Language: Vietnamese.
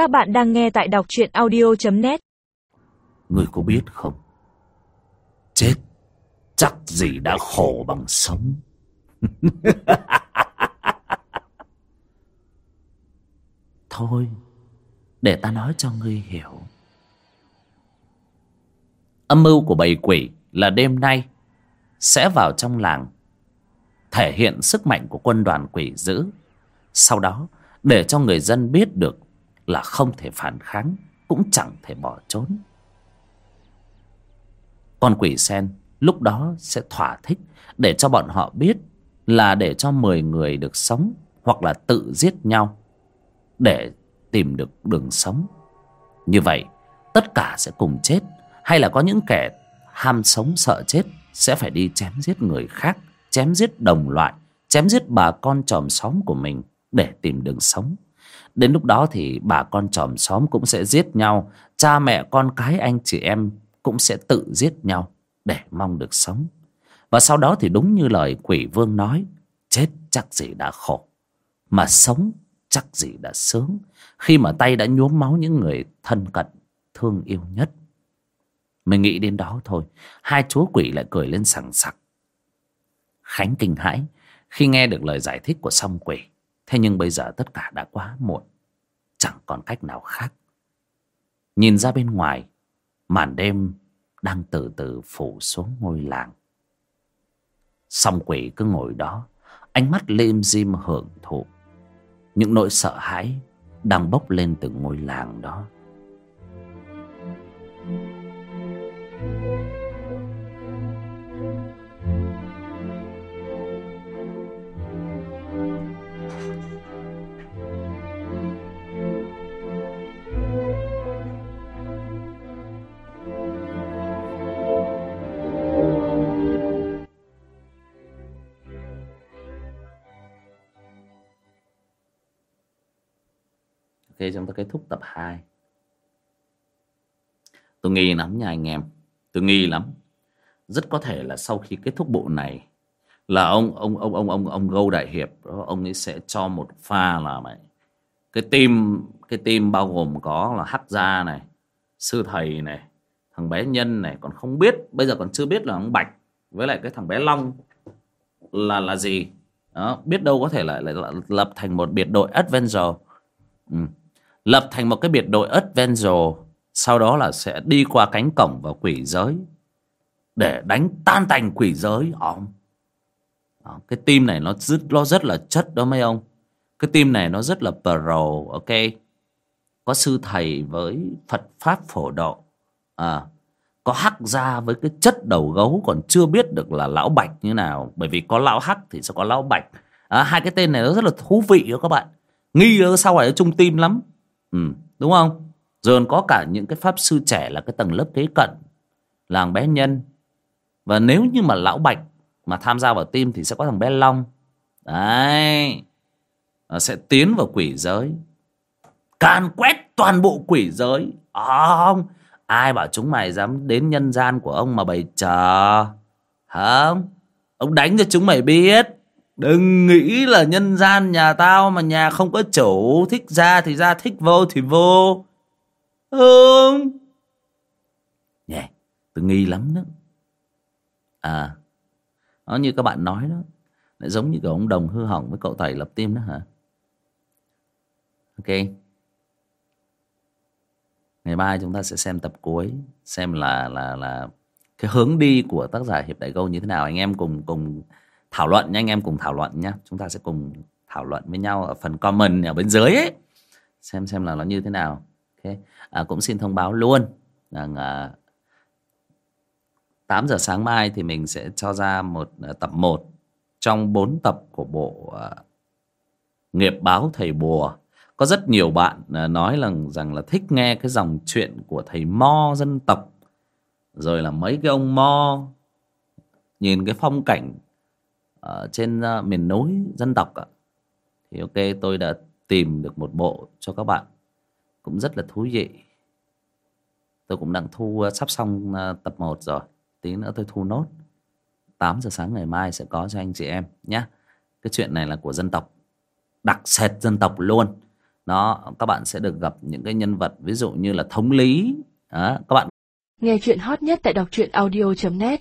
Các bạn đang nghe tại đọc truyện audio.net người có biết không? Chết chắc gì đã khổ bằng sống. Thôi, để ta nói cho ngươi hiểu. Âm mưu của bầy quỷ là đêm nay sẽ vào trong làng thể hiện sức mạnh của quân đoàn quỷ dữ. Sau đó, để cho người dân biết được là không thể phản kháng, cũng chẳng thể bỏ trốn. Con quỷ sen lúc đó sẽ thỏa thích để cho bọn họ biết là để cho 10 người được sống hoặc là tự giết nhau để tìm được đường sống. Như vậy, tất cả sẽ cùng chết hay là có những kẻ ham sống sợ chết sẽ phải đi chém giết người khác, chém giết đồng loại, chém giết bà con chòm xóm của mình để tìm đường sống. Đến lúc đó thì bà con chòm xóm cũng sẽ giết nhau, cha mẹ con cái anh chị em cũng sẽ tự giết nhau để mong được sống. Và sau đó thì đúng như lời quỷ vương nói, chết chắc gì đã khổ, mà sống chắc gì đã sướng, khi mà tay đã nhuốm máu những người thân cận, thương yêu nhất. Mình nghĩ đến đó thôi, hai chúa quỷ lại cười lên sằng sặc. Khánh kinh hãi khi nghe được lời giải thích của song quỷ. Thế nhưng bây giờ tất cả đã quá muộn, chẳng còn cách nào khác. Nhìn ra bên ngoài, màn đêm đang từ từ phủ xuống ngôi làng. Song quỷ cứ ngồi đó, ánh mắt lim dim hưởng thụ. Những nỗi sợ hãi đang bốc lên từ ngôi làng đó. Ok chúng ta kết thúc tập 2 Tôi nghi lắm nha anh em. Tôi nghi lắm. Rất có thể là sau khi kết thúc bộ này Là ông ông ông ông ông ông Gâu Đại Hiệp Ông ấy sẽ cho một pha là mày Cái team Cái team bao gồm có là Hắc Gia này Sư Thầy này Thằng bé Nhân này Còn không biết Bây giờ còn chưa biết là ông Bạch Với lại cái thằng bé Long Là là gì. Đó, biết đâu có thể lại, lại, lại lập thành một biệt đội Adventure. Ừ lập thành một cái biệt đội Adventure sau đó là sẽ đi qua cánh cổng vào quỷ giới để đánh tan tành quỷ giới ông? Đó, cái team này nó rất nó rất là chất đó mấy ông. Cái team này nó rất là pro ok? Có sư thầy với Phật pháp phổ độ à, có hắc gia với cái chất đầu gấu còn chưa biết được là lão bạch như nào. Bởi vì có lão hắc thì sẽ có lão bạch. À, hai cái tên này nó rất là thú vị đó các bạn. Nghi ở sau này trung tim lắm ừ, đúng không? Rồi còn có cả những cái pháp sư trẻ là cái tầng lớp kế cận làng bé nhân. Và nếu như mà lão bạch mà tham gia vào team thì sẽ có thằng bé long. Đấy Nó sẽ tiến vào quỷ giới. Càn quét toàn bộ quỷ giới. À, không ai bảo chúng mày dám đến nhân gian của ông mà bày trò? Không ông đánh cho chúng mày biết. Đừng nghĩ là nhân gian nhà tao mà nhà không có chủ Thích ra thì ra, thích vô thì vô. Không? Nhè, yeah, tôi nghi lắm đó. À Nó như các bạn nói đó. Lại giống như kiểu ông Đồng hư hỏng với cậu Thầy lập tim đó hả? Ok. Ngày mai chúng ta sẽ xem tập cuối Xem là là là Cái hướng đi của tác giả Hiệp Đại Câu như thế nào. Anh em cùng cùng thảo luận nha anh em cùng thảo luận nhé. Chúng ta sẽ cùng thảo luận với nhau ở phần comment ở bên dưới ấy. Xem xem là nó như thế nào. Okay. à, cũng xin thông báo luôn rằng à, 8 giờ sáng mai thì mình sẽ cho ra một à, tập 1 trong 4 tập của bộ à, nghiệp báo thầy bùa. Có rất nhiều bạn à, nói là rằng là thích nghe cái dòng chuyện của thầy mo dân tộc. Rồi là mấy cái ông mo nhìn cái phong cảnh ở trên ờ, miền núi dân tộc ạ. Thì ok tôi đã tìm được một bộ cho các bạn. Cũng rất là thú vị. Tôi cũng đang thu ờ, sắp xong ờ, tập 1 rồi. Tí nữa tôi thu nốt. 8 giờ sáng ngày mai sẽ có cho anh chị em nhé cái chuyện này là của dân tộc. Đặc sệt dân tộc luôn. Nó các bạn sẽ được gặp những cái nhân vật ví dụ như là thống lý. Đó, các bạn Nghe chuyện hot nhất tại đọc truyện audio.net